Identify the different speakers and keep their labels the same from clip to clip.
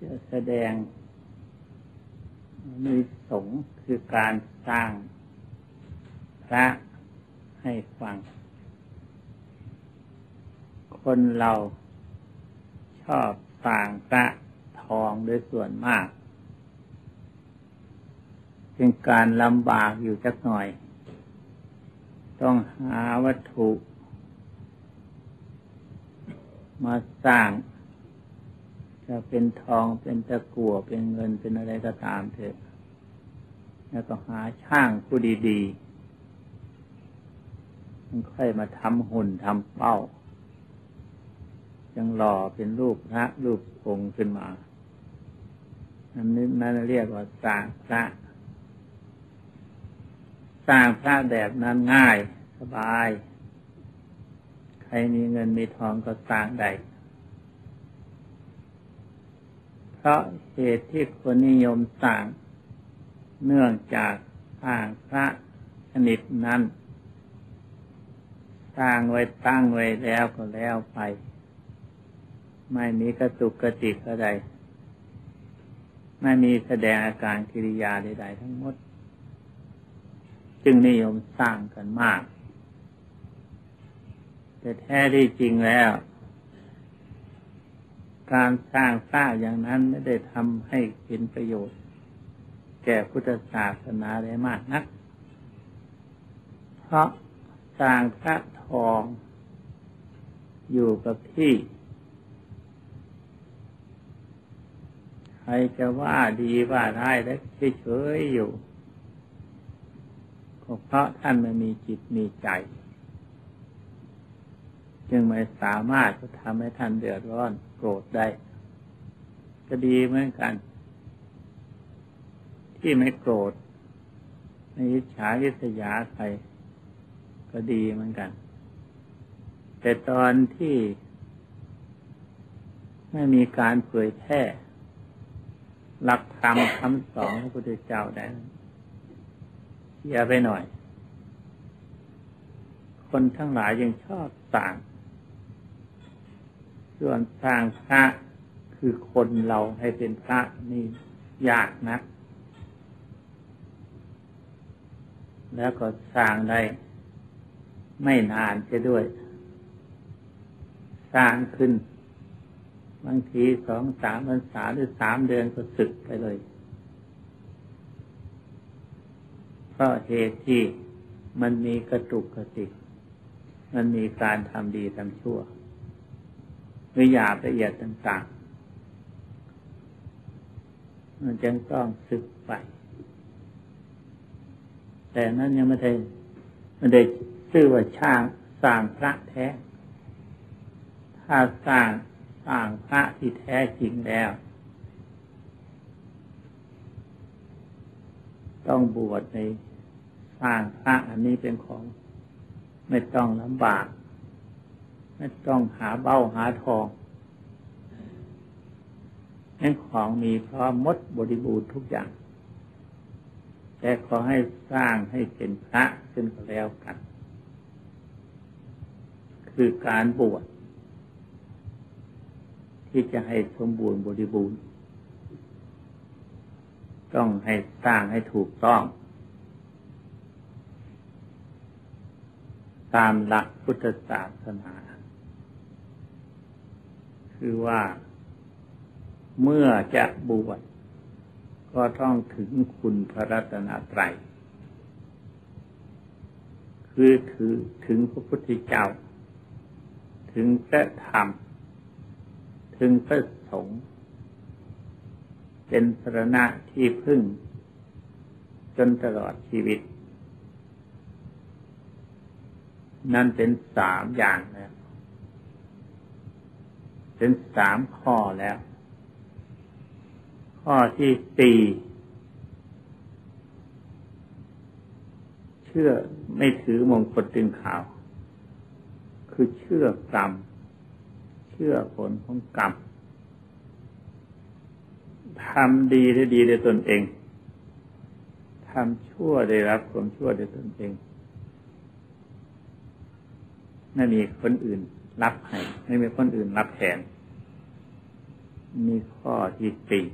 Speaker 1: จะแสดงมีสงคือการสร้างพระให้ฟัง คนเราชอบสร้างพระทองโดยส่วนมากเป็นการลำบากอยู่จักหน่อย ต้องหาวัตถุ มาสร้าง จะเป็นทองเป็นตะกั่วเป็นเงินเป็นอะไรก็ตามเถอะ แล้วก็หาช่างผู้ดีๆมันค่อยมาทำหุ่นทำเป้ายังหล่อเป็นรูปพระรูปองค์ขึ้นมาอันนี้นั่นเรียกว่าสร้างพระสร้างพระแบบนั้นง่าย สบาย ใครมีเงินมีทองก็สร้างได้ เพราะเหตุที่คนนิยมสร้างเนื่องจากสร้างพระชนิดนั้นสร้างไว้ตั้งไว้แล้วก็แล้วไป ไม่มีกระตุกกระติกอะไรไม่มีแสดงอาการกิริยาใดๆทั้งหมด จึงนิยมสร้างกันมาก แต่แท้ที่จริงแล้ว การสร้างสร้างอย่างนั้นไม่ได้ทำให้เป็นประโยชน์ แก่พุทธศาสนาได้มากนัก เพราะสร้างพระทองอยู่กับที่รจะว่าดีว่าร้ายแล้วเฉยๆอยู่ เพราะท่านไม่มีจิตมีใจ จึงไม่สามารถจะทำให้ท่านเดือดร้อนโกรธได้ ก็ดีเหมือนกัน ที่ไม่โกรธไม่ยิจฉายิษยาใคร ก็ดีเหมือนกัน แต่ตอนที่ ไม่มีการเผยแพร่หลักธรรมคำสอนพระพุทธเจ้าได้เสียไปหน่อย คนทั้งหลายยังชอบสร้าง ส่วนสร้างพระคือคนเราให้เป็นพระนี่ยากนะ แล้วก็สร้างได้ไม่นานจะด้วย สร้างขึ้น บางทีสองสามพรรษาหรือสามเดือนก็สึกไปเลย เพราะเหตุที่มันมีกระตุกกระติก มันมีการทำดีทำชั่ว วิยาละเอียดต่างๆ มันจึงต้องสึกไป แต่นั้นยังไม่ได้ไม่ได้ชื่อว่าช่างสร้างพระแท้ ถ้าสร้างสร้างพระที่แท้จริงแล้ว ต้องบวชในสร้างพระอันนี้เป็นของไม่ต้องลำบาก ไม่ต้องหาเบ้าหาทองนั่นของมีพร้อมมดบริบูรณ์ทุกอย่าง แต่ขอให้สร้างให้เป็นพระขึ้นก็แล้วกัน คือการบวชที่จะให้สมบูรณ์บริบูรณ์ ต้องให้สร้างให้ถูกต้อง ตามหลักพุทธศาสนา คือว่าเมื่อจะบวชก็ต้องถึงคุณพระรัตนตรัย คือถือถึงพระพุทธเจ้า ถึงพระธรรม ถึงพระสงฆ์เป็นสรณะที่พึ่ง จนตลอดชีวิต นั่นเป็นสามอย่างแล้ วเป็นสามข้อแล้ว ข้อที่สี่เชื่อไม่ถือมงคลตึงข่าว คือเชื่อกรรม เชื่อผลของกรรมทำดีได้ดีในตนเองทำชั่วได้รับความชั่วในตนเอง ไม่มีคนอื่น รับให้ ไม่มีคนอื่นรับแทนมีข้อที่สี่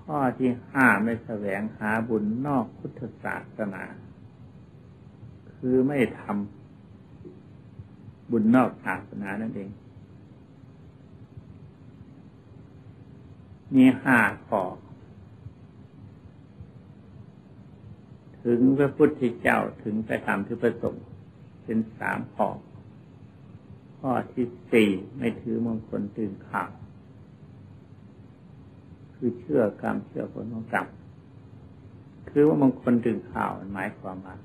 Speaker 1: ข้อที่ห้าไม่แสวงหาบุญนอกพุทธศาสนา คือไม่ทำบุญนอกศาสนานั่นเอง มีห้าข้อ ถึงพระพุทธเจ้าถึงไปทำที่ประสงค์ เป็นสามข้อ ข้อที่สี่ไม่ถือมงคลตื่นข่าว คือเชื่อกรรมเชื่อผลของกรรมคือว่ามงคลตื่นข่าวหมายความว่า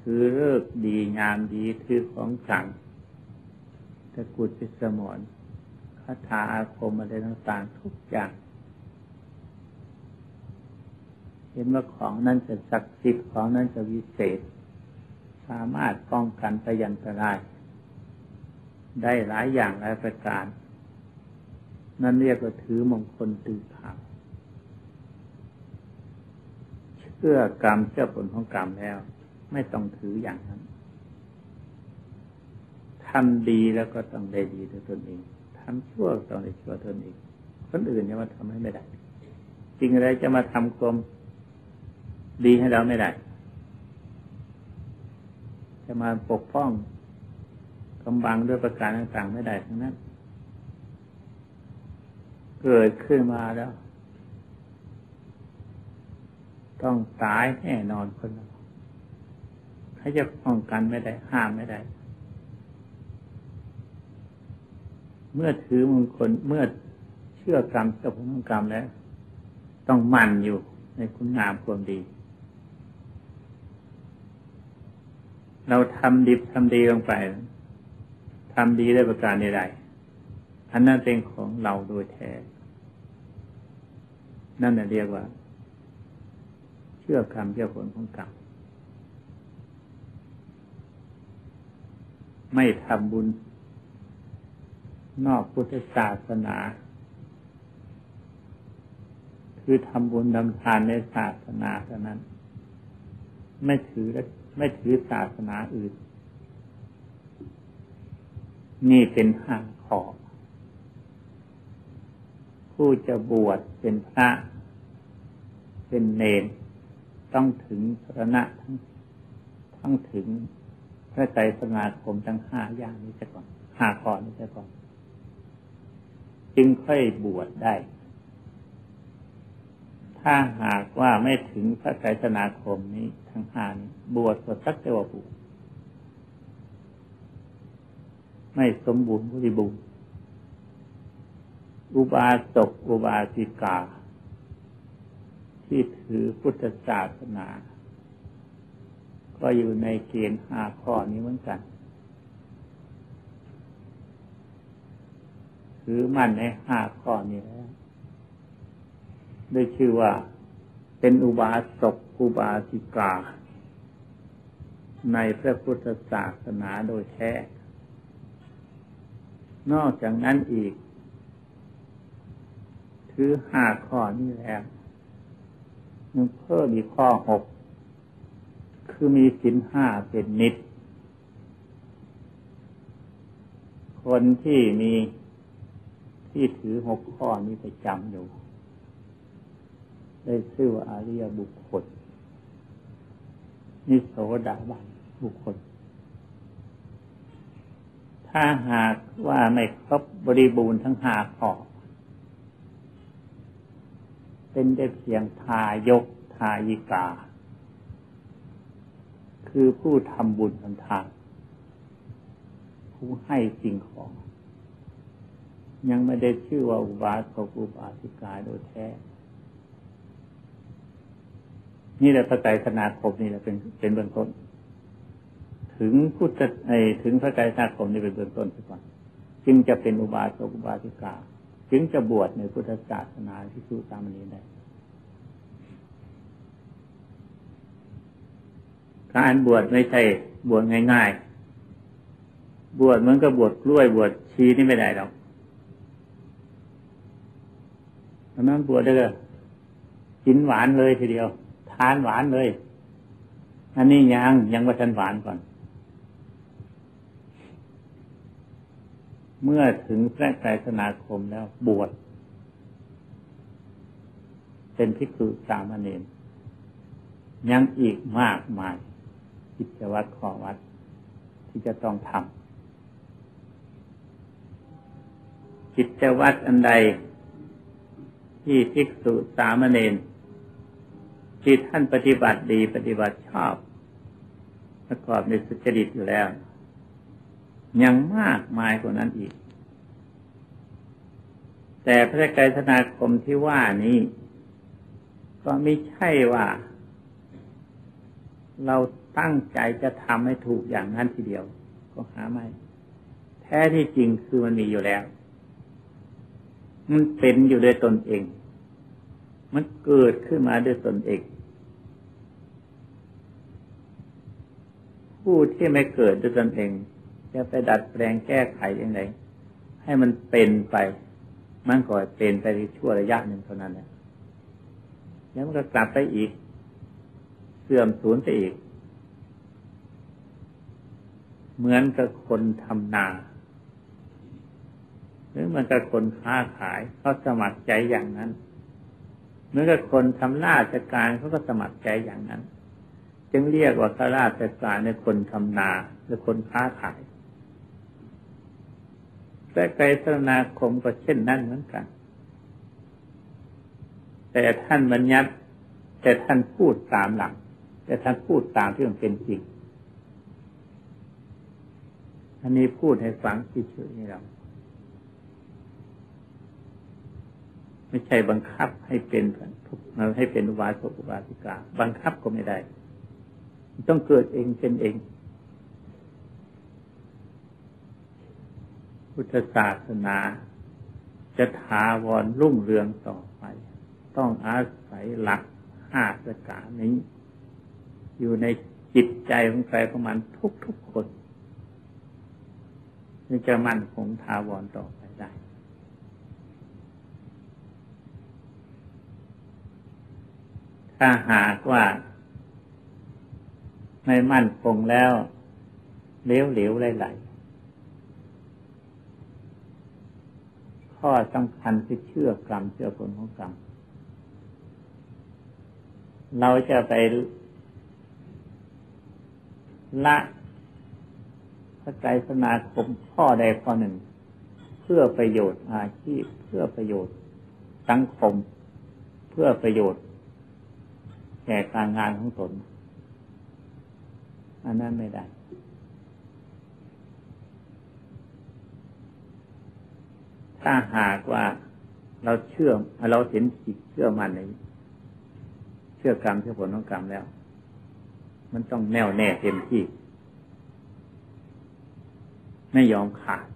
Speaker 1: ถือเลิกดีงามดีถือของสั่งตะกุดจิสมอนคาถาอาคมอะไรต่างๆทุกอย่าง เห็นว่าของนั้นจะศักดิ์สิทธิ์ของนั้นจะวิเศษ สามารถป้องกันพยันตราย ได้หลายอย่างหลายประการ นั่นเรียกว่าถือมงคลตื่นขาวเชื่อกรรมเชื่อผลของกรรมแล้ว ไม่ต้องถืออย่างนั้นทำดีแล้วก็ต้องได้ดีด้วยตนเองทำชั่วต้องได้ชั่วตนเองคนอื่นจะมาทำให้ไม่ได้จริงอะไรจะมาทำความ ดีให้เราไม่ได้ จะมาปกป้องกำบังด้วยประการต่างๆไม่ได้ทั้งนั้น เกิดขึ้นมาแล้ว ต้องตายแน่นอนคนเราใครจะป้องกันไม่ได้ ห้ามไม่ได้ เมื่อถือมงคลเมื่อเชื่อกรรมกับผลของกรรมแล้ว ต้องมั่นอยู่ในคุณงามความดี เราทำดีทำดีลงไปทำดีได้ประการใดๆอันนั้นเป็นของเราโดยแท้ นั่นเรียกว่า เชื่อกรรมเชื่อผลของกรรมไม่ทำบุญ นอกพุทธศาสนา คือทำบุญดำทานในศาสนาเท่านั้น ไม่ถือและ ไม่ถือศาสนาอื่น นี่เป็นห้าข้อผู้จะบวชเป็นพระ เป็นเนรต้องถึงสรณะทั้งทั้งถึงพระใจสมาคมทั้งห้าอย่างนี้จะก่อนห้าข้อนี้จะก่อน จึงค่อยบวชได้ ถ้าหากว่าไม่ถึงพระไตรสนาคมนี้ทั้งห้านี้บวชก็สักแต่ว่าบวชไม่สมบูรณ์บริบูรณ์อุบาสกอุบาสิกา ที่ถือพุทธศาสนา ก็อยู่ในเกณฑ์ห้าข้อนี้เหมือนกัน ถือมั่นในห้าข้อนี้แล้ว ได้ชื่อว่า เป็นอุบาสกอุบาสิกา ในพระพุทธศาสนาโดยแท้ นอกจากนั้นอีก ถือห้าข้อนี้แล้วยังเพิ่มอีกข้อหก คือมีสินห้าเป็นนิด คนที่มีที่ถือหกข้อนี้ไปจำอยู่ ได้ชื่อว่าอาริยบุคคล นิโสดาบันบุคคล ถ้าหากว่าไม่ครบบริบูรณ์ทั้งหาข้อเป็นได้เพียงทายกทายิกา คือผู้ทำบุญทำทานผู้ให้สิ่งของ ยังไม่ได้ชื่อว่าอุบาสกอุบาสิกาโดยแท้ นี่แหละพระไตรสนาคมนี่แหละเป็นเป็นเบื้องต้น ถึงพุทธไอถึงพระไตรสนาคมนี่เป็นเบื้องต้นไปก่อนจึงจะเป็นอุบาสกอุบาสิกา จึงจะบวชในพุทธศาสนาที่สู้ตามนี้ได้การบวชไม่ใช่บวชง่ายๆ บวชเหมือนกับบวชกล้วยบวชชีนี่ไม่ได้หรอกเพราะนั้นบวชได้ก็กินหวานเลยทีเดียว ทานหวานเลย อันนี้ยังยังว่าทันหวานก่อน เมื่อถึงพระไตรสนาคมแล้วบวชเป็นพิกุสามเณรยังอีกมากมายกิจวัตรข้อวัด ที่จะต้องทำกิจวัตรอันใดที่ภิกษุสามเณร ที่ท่านปฏิบัติดีปฏิบัติชอบประกอบในสุจริตอยู่แล้ว ยังมากมายกว่านั้นอีก แต่พระไกรธนาคมที่ว่านี้ ก็ไม่ใช่ว่า เราตั้งใจจะทำให้ถูกอย่างนั้นทีเดียว ก็หาไม่ แท้ที่จริงคือมันมีอยู่แล้ว มันเป็นอยู่ด้วยตนเอง มันเกิดขึ้นมาด้วยตนเอง ผู้ที่ไม่เกิดด้วยตนเองจะไปดัดแปลงแก้ไขยังไงให้มันเป็นไป มันก็เป็นไปในชั่วระยะหนึ่งเท่านั้นแหละแล้วมันก็กลับไปอีก เสื่อมสูญไปอีก เหมือนกับคนทำนาหรือมันกับคนค้าขายเขาสมัครใจอย่างนั้นเหมือนกับคนทำราชการเขาก็สมัครใจอย่างนั้น จึงเรียกว่าข้าราชการในคนทำนาหรือคนค้าขายแต่ไกรสนาคมก็เช่นนั้นเหมือนกัน แต่ท่านบัญญัติแต่ท่านพูดตามหลังแต่ท่านพูดตามที่มันเป็นจริง อันนี้พูดให้ฟังเฉยๆนี่เราไม่ใช่บังคับให้เป็นทุกให้เป็นวาสกุบาสิกา บังคับก็ไม่ได้ ต้องเกิดเองเป็นเอง พุทธศาสนา จะถาวรรุ่งเรืองต่อไป ต้องอาศัยหลักห้าประการนี้ อยู่ในจิตใจของใครประมาณทุกทุกคนจึงจะมั่นคงถาวรต่อไปได้ ถ้าหากว่า ไม่มั่นคงแล้วเลี้ยวเหลวไหลๆข้อสำคัญคือเชื่อกรรมเชื่อผลของกรรม เราจะไปละพระใจสนาคมข้อใดข้อหนึ่ง เพื่อประโยชน์อาชีพเพื่อประโยชน์สังคม เพื่อประโยชน์แก่การงานของตน อันนั้นไม่ได้ ถ้าหากว่าเราเชื่อเราเห็นจิตเชื่อมันในเชื่อกรรมเชื่อผลของกรรมแล้ว มันต้องแน่วแน่เต็มที่ ไม่ยอมขาด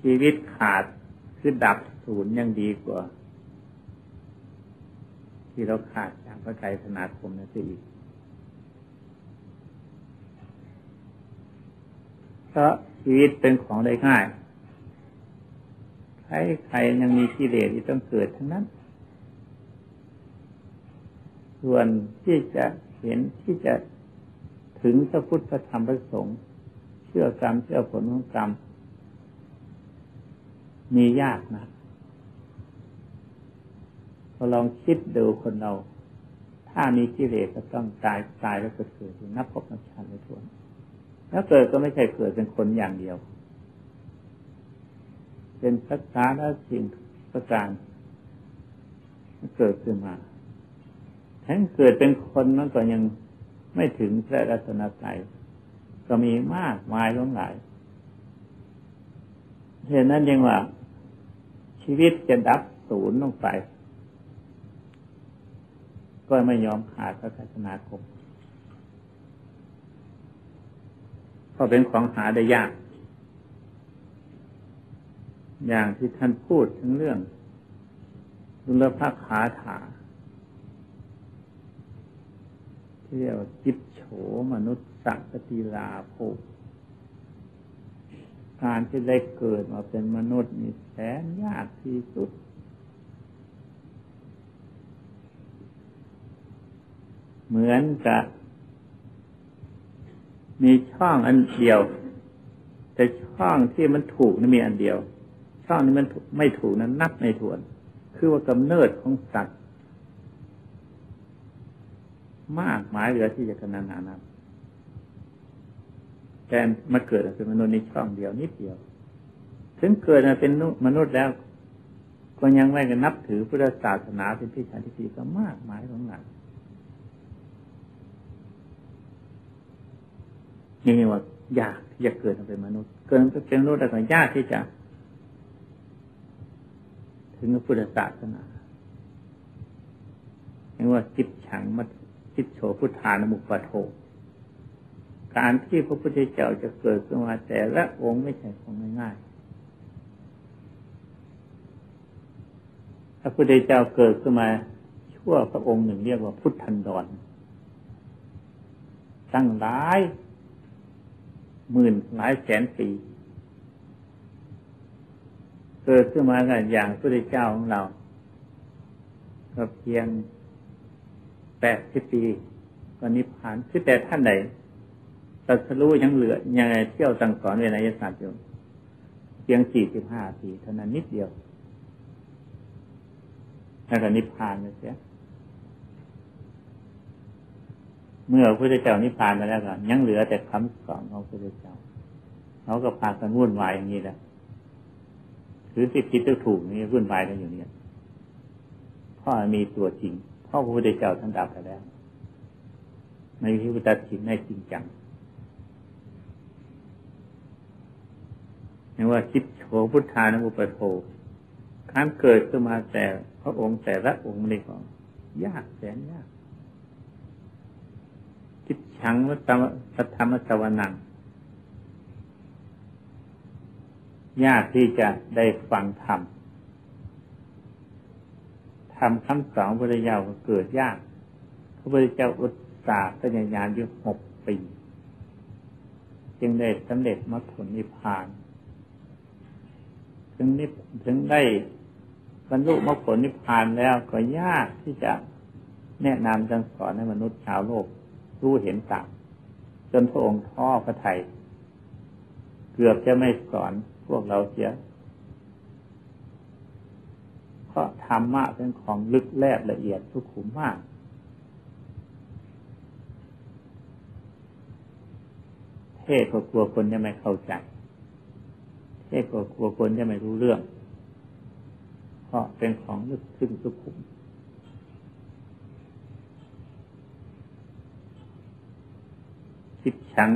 Speaker 1: ชีวิตขาดคือดับศูนย์ยังดีกว่า ที่เราขาดจากพระไตรสนาคมนั่นสิอีกเพ ราะชีวิตเป็นของได้ง่าย ใครใครยังมีกิเลสที่ต้องเกิดทั้งนั้น ส่วนที่จะเห็นที่จะถึงพระพุทธธรรมพระสงฆ์เชื่อกรรมเชื่อผลของกรรม มียากนะพอลองคิดดูคนเรา ถ้ามีกิเลสก็ต้องตายตายแล้วก็เกิดนับพบนับชาติเลยทวน แล้วเกิดก็ไม่ใช่เกิดเป็นคนอย่างเดียว เป็นพัฒนาและสิ่งประการเกิดขึ้นมาทั้งเกิดเป็นคนนั้นก็ยังไม่ถึงพระรัตนตรัยก็มีมากมายล้นหลายเหตุนั้นยังว่า ชีวิตจะดับศูนย์ลงไป ก็ไม่ยอมขาดพระศาสนาคม ก็เป็นของหาได้ยาก อย่างที่ท่านพูดถึงเรื่องรุลภาขาถาที่เรียกว่าจิตโฉมนุษย์สักติลาภการที่ได้เกิดมาเป็นมนุษย์นี่แสนยากที่สุด เหมือนกับ มีช่องอันเดียว แต่ช่องที่มันถูกนี่มีอันเดียว ช่องนี้มันไม่ถูกนั้นนับในทวน คือว่ากำเนิดของสัตว์มากหมายเหลือที่จะกันนานับแต่มาเกิดเป็นมนุษย์ในช่องเดียวนิดเดียว ถึงเกิดมาเป็นมนุษย์แล้ว ก็ยังไม่กันนับถือพุทธศาสนาเป็นที่ชันที่ก็มากหมายของหนัก นี่ว่ายากที่จะเกิดมาเป็นมนุษย์ เกิดมาเป็นมนุษย์แต่ก็ยากที่จะ ถึงพุทธศาสนาเรียกว่าจิตฉังมัจิตโฉพุทธานมุปโทการที่พระพุทธเจ้าจะเกิดขึ้นมาแต่ละองค์ไม่ใช่ของง่ายๆพระพุทธเจ้าเกิดขึ้นมา ชั่วพระองค์หนึ่งเรียกว่าพุทธันดรตั้งหลาย หมื่นหลายแสนปี เกิดขึ้นมากันอย่างพระเจ้าของเราก็เพียงแปดสิบปีก็นิพพานคือแต่ท่านใดตัสรู้ยังเหลือยังเที่ยวสั่งสอนเวนยศาสตร์อยู่เพียงสี่สิบห้าปีเท่านั้นนิดเดียวแล้วก็นิพพานเลยเสีย เมื่อพระพุทธเจ้านิพพานไปแล้วก็ยังเหลือแต่คำสอนของพระพุทธเจ้าเขาก็พากันวุ่นวายอย่างนี้แหละถือสิทธิถูกนี่วุ่นวายกันอยู่เนี่ยพ่อมีตัวจริงพ่อพระพุทธเจ้าท่านดับไปแล้วในที่พุทธจิตในจริงจังเรียว่าคิดโฉพุทธานุปโภการเกิดขึ้นมาแต่พระองค์แต่ละองค์นี่ก็ยากแสนยาก คิดชังวัตวัธรรมสวนังยากที่จะได้ฟังธรรมทำคำสอนพระเจ้าก็เกิดยากพระพุทธเจ้าอุตส่าห์พยายามอยู่หกปี จึงได้สำเร็จมรรคผลนิพพาน ถึงนิถึงได้บรรลุมรรคผลนิพพานแล้วก็ยากที่จะแนะนำจังสอนให้มนุษย์ชาวโลก รู้เห็นตางจนพระองค์ท้อพระไทย เกือบจะไม่สอนพวกเราเสีย เพราะธรรมะเป็นของลึกแลบละเอียดทุกขุมมาก เทศก็กลัวคนจะไม่เข้าใจ เทศก็กลัวคนจะไม่รู้เรื่อง เพราะเป็นของลึกซึ้งสุขุม คิดชัง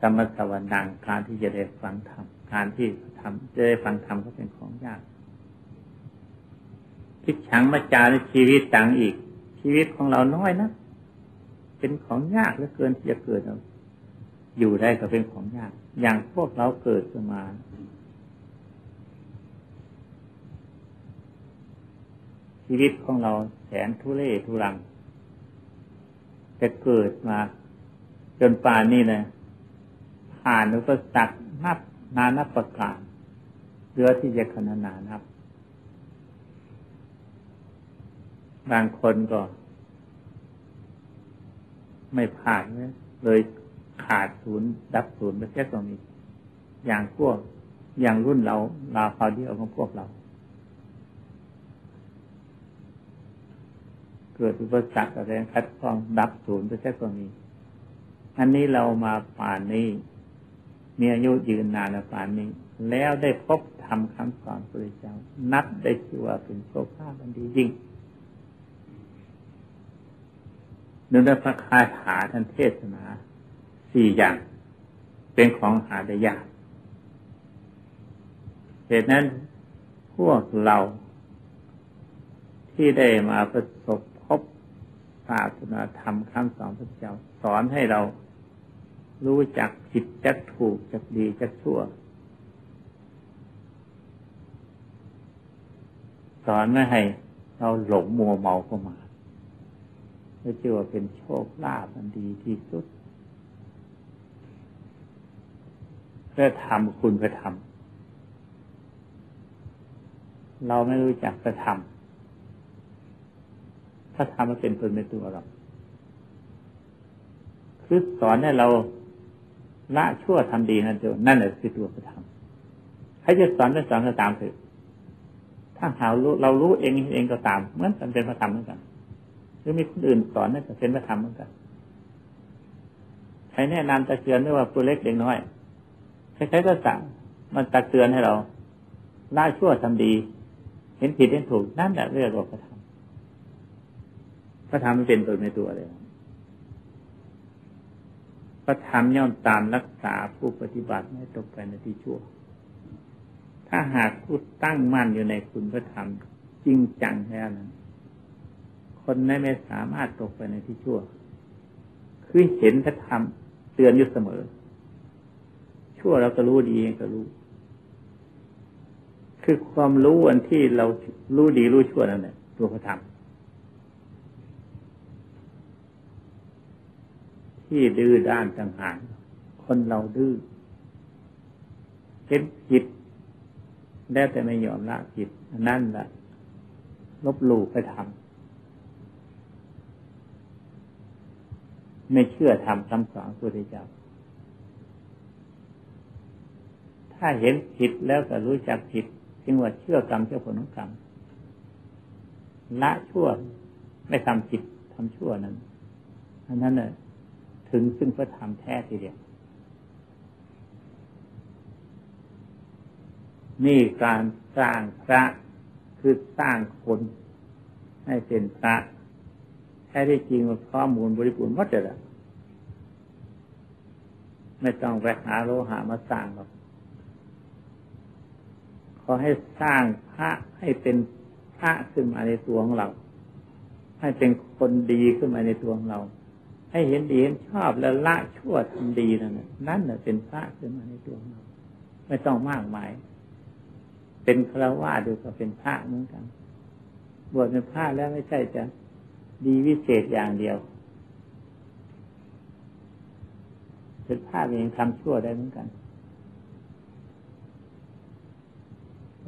Speaker 1: สมสวรรค์การที่จะได้ฟังธรรมการที่ทำจะได้ฟังธรรมก็เป็นของยากคิดชังมาจาในชีวิตต่างอีก ชีวิตของเราน้อยนะเป็นของยากเหลือเกินที่จะเกิดเราอยู่ได้ก็เป็นของยาก อย่างพวกเราเกิดขึ้นมาชีวิตของเราแสนทุเรศทุรัง แต่เกิดมา จนป่านนี้นะผ่านอุปสรรคนับนานับประการเรือที่จะขนานานับ บางคนก็ ไม่ผ่านเลยขาดศูนย์ดับศูนย์ไปแค่ตรงนี้ อย่างพวกอย่างรุ่นเราลาพาเดียวของพวกเรา เกิดอุปสรรคอะไรคัดข้องดับศูนย์ไปแค่ตรงนี้อันนี้เรามาป่านนี้ มีอายุยืนนานป่านนี้ แล้วได้พบทำคำสอนพระเจ้า นับได้ชื่อว่าเป็นโชคภาพมันดีจริงนื้อพระคาถาท่านเทศนาสี่อย่าง เป็นของหาได้ยากเหตุนั้นพวกเราที่ได้มาประสบ ศาสนาธรรมคำสอนพระเจ้า สอนให้เรารู้จักผิดจักถูกจักดีจักชั่ว สอนไม่ให้เราหลงมัวเมาเข้ามาเพื่อจะว่าเป็นโชคลาภมันดีที่สุดเพื่อทำคุณเพื่อทำเราไม่รู้จักจะทำ ถ้าทำมันเป็นตนเป็นตัวเราคือสอนให้เราละชั่วทำดีนั่นเดียวนั่นแหละคือตัวพระธรรมใครจะสอนจะสอนก็ตามเถอะถ้าหารู้เรารู้เองเองก็ตามเหมือนกันเป็นพระธรรมเหมือนกัน หรือมีคนอื่นสอนนั่นก็เป็นพระธรรมเหมือนกันใครแนะนำตะเตือนไม่ว่าตัวเล็กเด็กน้อยใครๆก็สั่งมันตักเตือนให้เราละชั่วทำดี เห็นผิดเห็นถูกนั่นแหละเรียกว่าพระธรรม พระธรรมไม่เป็นตัวในตัวเลยพระธรรมย่อมตามรักษาผู้ปฏิบัติไม่ตกไปในที่ชั่ว ถ้าหากผู้ตั้งมั่นอยู่ในคุณพระธรรมจริงจังแล้วนั้นคนไม่ไม่สามารถตกไปในที่ชั่ว คือเห็นพระธรรมเตือนอยู่เสมอ ชั่วเราก็รู้ดีก็รู้ คือความรู้อันที่เรารู้ดีรู้ชั่วนั่นแหละตัวพระธรรม ที่ดื้อด้านต่างหากคนเราดื้อเห็นผิดแล้วแต่ไม่ยอมละผิดนั่นแหละลบหลู่ไปทำไม่เชื่อทำคำสอนพระพุทธเจ้าถ้าเห็นผิดแล้วก็รู้จักผิดจึงว่าเชื่อกรรมเชื่อผลของกรรมละชั่วไม่ทำผิดทำชั่วนั้นอันนั้นเน่ย ถึงซึ่งพระธรรมแท้ทีเดียว นี่การสร้างพระคือสร้างคนให้เป็นพระแท้ที่จริงว่าข้อมูลบริบูรณ์หมดเลยไม่ต้องไปหาโลหะมาสร้างหรอกขอให้สร้างพระให้เป็นพระขึ้นมาในตัวของเรา ให้เป็นคนดีขึ้นมาในตัวของเรา ให้เห็นดีเห็นชอบแล้วละชั่วทำดีนั่นนั่นแหละเป็นพระขึ้นมาในตัวเราไม่ต้องมากมาย เป็นฆราวาสดูก็เป็นพระเหมือนกัน บวชเป็นพระแล้วไม่ใช่จะดีวิเศษอย่างเดียวเป็นพระเองทำชั่วได้เหมือนกัน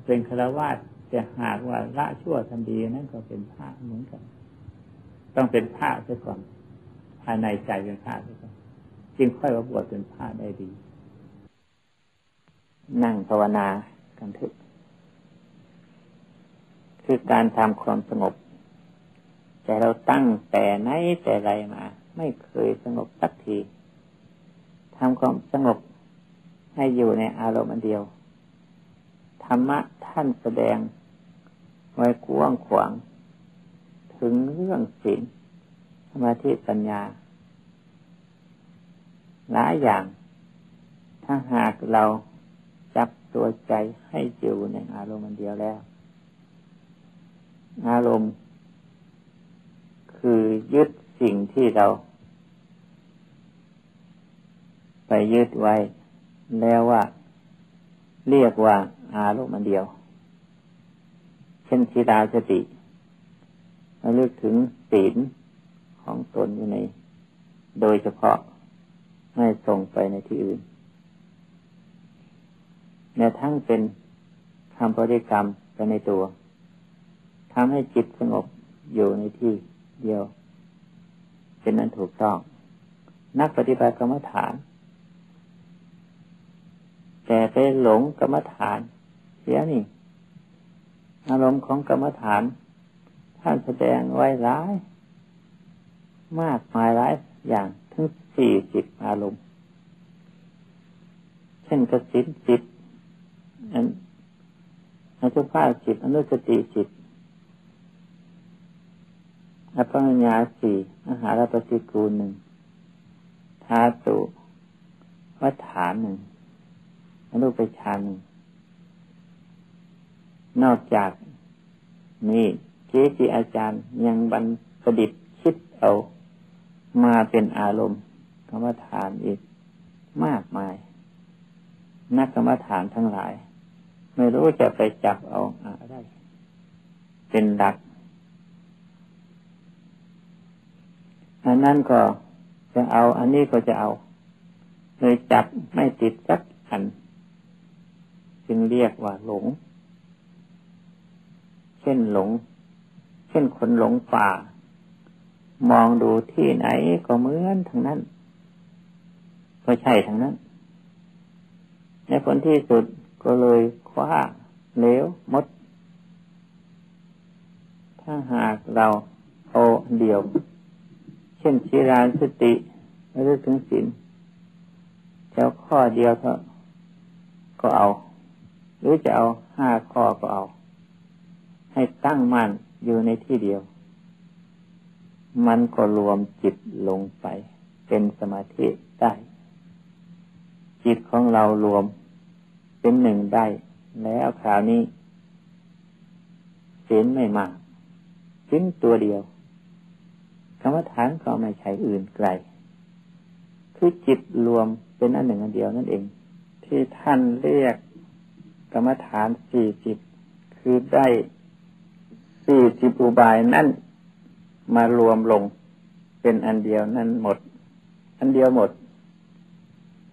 Speaker 1: เป็นฆราวาสแต่หากว่าละชั่วทำดีนั้นก็เป็นพระเหมือนกัน ต้องเป็นพระซะก่อนายในใจเป็นพระซะก่อนจึงค่อยว่าบวชเป็นพระได้ดี นั่งภาวนากันทึก คือการทำความสงบ แต่เราตั้งแต่ไหนแต่ไรมา ไม่เคยสงบสักทีทำความสงบให้อยู่ในอารมณ์อันเดียว ธรรมะท่านแสดงไว้กว้างขวาง ถึงเรื่องศีล มาธิปัญญา หลายอย่าง ถ้าหากเราจับตัวใจให้อยู่ในอารมณ์เดียวแล้ว อารมณ์ คือยึดสิ่งที่เรา ไปยึดไว้ แล้วว่า เรียกว่าอารมณ์มันเดียว เช่นสีดาสติระลึกถึงศีล ของตนอยู่ใน โดยเฉพาะไม่ส่งไปในที่อื่นแม้ทั้งเป็นคำบริกรรมไปในตัวทำให้จิตสงบอยู่ในที่เดียว เป็นนั้นถูกต้อง นักปฏิบัติกรรมฐาน แต่ไปหลงกรรมฐาน เสียนี่ อารมณ์ของกรรมฐาน ท่านแสดงไว้ร้าย มากมายหลายอย่างทั้งสี่สิบอารมณ์ เช่นกสินจิตอันอสุภาจิตอนุสติจิตอัปัญญาสี่อาหารปฏิกูลหนึ่งธาตุวัฏฐานหนึ่งอนุปชาหนึ่งนอกจากนี้เจจิอาจารย์ยังบันประดิษฐ์คิดเอา มาเป็นอารมณ์กรรมฐานอีกมากมาย นักกรรมฐานทั้งหลาย ไม่รู้จะไปจับเอาอะไรเป็นหลักอันนั้นก็จะเอา อันนี้ก็จะเอา เลยจับไม่ติดสักอัน จึงเรียกว่าหลง เช่นหลง เช่นคนหลงป่า มองดูที่ไหนก็เหมือนทั้งนั้น ก็ใช่ทั้งนั้น ในผลที่สุดก็เลยคว้าเหลวมด ถ้าหากเราเอาเดียว เช่นชีรานสติไม่ได้ถึงศีลเจ้าข้อเดียวเท่าก็เอา หรือจะเอาห้าข้อก็เอา ให้ตั้งมั่นอยู่ในที่เดียว มันก็รวมจิตลงไป เป็นสมาธิได้ จิตของเรารวมเป็นหนึ่งได้ แล้วคราวนี้ศีลไม่มากศีลตัวเดียวกรรมฐานก็ไม่ใช่อื่นไกล คือจิตรวมเป็นอันหนึ่งอันเดียวนั่นเอง ที่ท่านเรียกกรรมฐานสี่สิบคือได้สี่สิบอุบายนั่น มารวมลงเป็นอันเดียวนั่นหมด อันเดียวหมด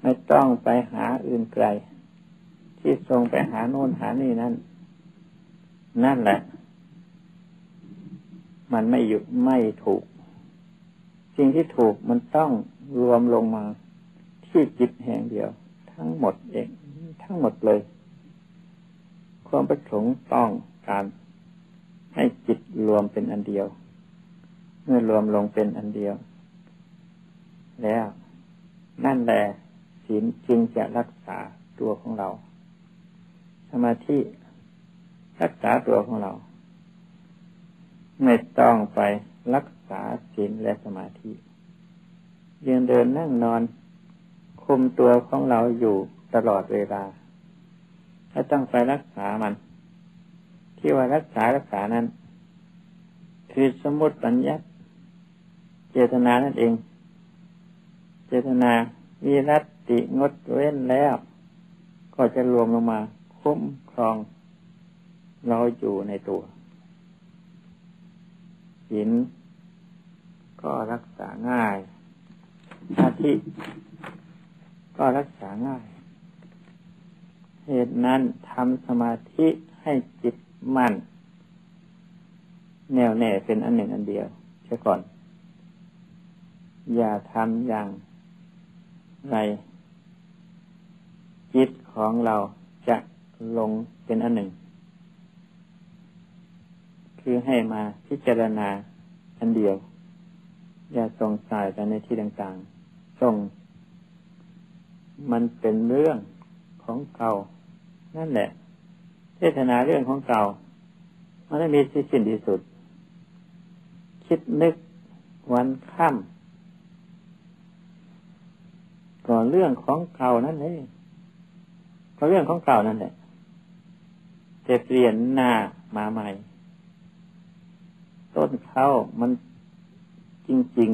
Speaker 1: ไม่ต้องไปหาอื่นไกล ที่ทรงไปหาโน่นหานี่นั่นนั่นแหละ มันไม่หยุดไม่ถูก สิ่งที่ถูกมันต้องรวมลงมา ที่จิตแห่งเดียว ทั้งหมดเอง ทั้งหมดเลย ความประสงค์ต้องการให้จิตรวมเป็นอันเดียว เมื่อรวมลงเป็นอันเดียว แล้ว นั่นแหละศีลจึงจะรักษาตัวของเรา สมาธิรักษาตัวของเรา ไม่ต้องไปรักษาศีลและสมาธิยืนเดินนั่งนอน คุมตัวของเราอยู่ตลอดเวลาถ้าต้องไปรักษามัน ที่ว่ารักษารักษานั้นคือสมมติปัญญา เจตนานั่นเอง เจตนาวิรัติงดเว้นแล้ว ก็จะรวมลงมา คุ้มครอง เราอยู่ในตัวหินก็รักษาง่ายอาทิก็รักษาง่าย เหตุนั้นทำสมาธิให้จิตมั่น แน่วแน่เป็นอันหนึ่งอันเดียวเช่ก่อน อย่าทำอย่างไร จิตของเราจะลงเป็นอันหนึ่ง คือให้มาพิจารณาอันเดียว อย่าส่งสายไปในที่ต่างๆส่ง มันเป็นเรื่องของเก่า นั่นแหละเทศนาเรื่องของเก่า มันไม่มีที่สิ้นที่สุด คิดนึกวันค่ำ ก่อนเรื่องของเก่านั่นเองก็เรื่องของเก่านั่นแหละจะเปลี่ยนหน้ามาใหม่ ต้นเข้ามันจริง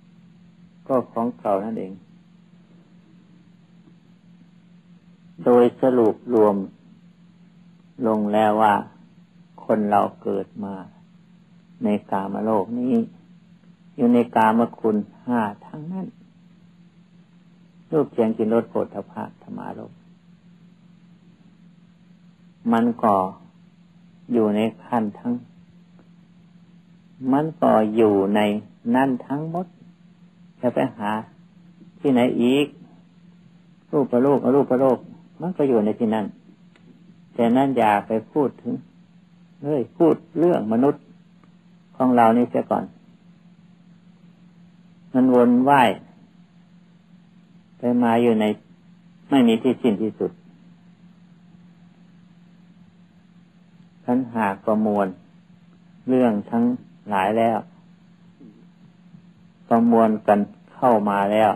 Speaker 1: ๆ ก็ของเก่านั่นเอง โดยสรุปรวม ลงแล้วว่า คนเราเกิดมา ในกามโลกนี้ อยู่ในกามคุณห้าทั้งนั้น รูปเสียงกินรสโผฏฐพะธรรมารมมันก็ออยู่ในขั้นทั้ง มันก็ออยู่ในนั่นทั้งหมด จะไปหาที่ไหนอีก รูปประโลกอรูปประโลก มันก็อยู่ในที่นั่น แต่นั่นอย่าไปพูดถึงเฮ้ยพูดเรื่องมนุษย์ของเรานี่เสียก่อน มันวนไห วไปมาอยู่ในไม่มีที่สิ้นที่สุดทั้นหากประมวล เรื่องทั้งหลายแล้ว ประมวลกันเข้ามาแล้ว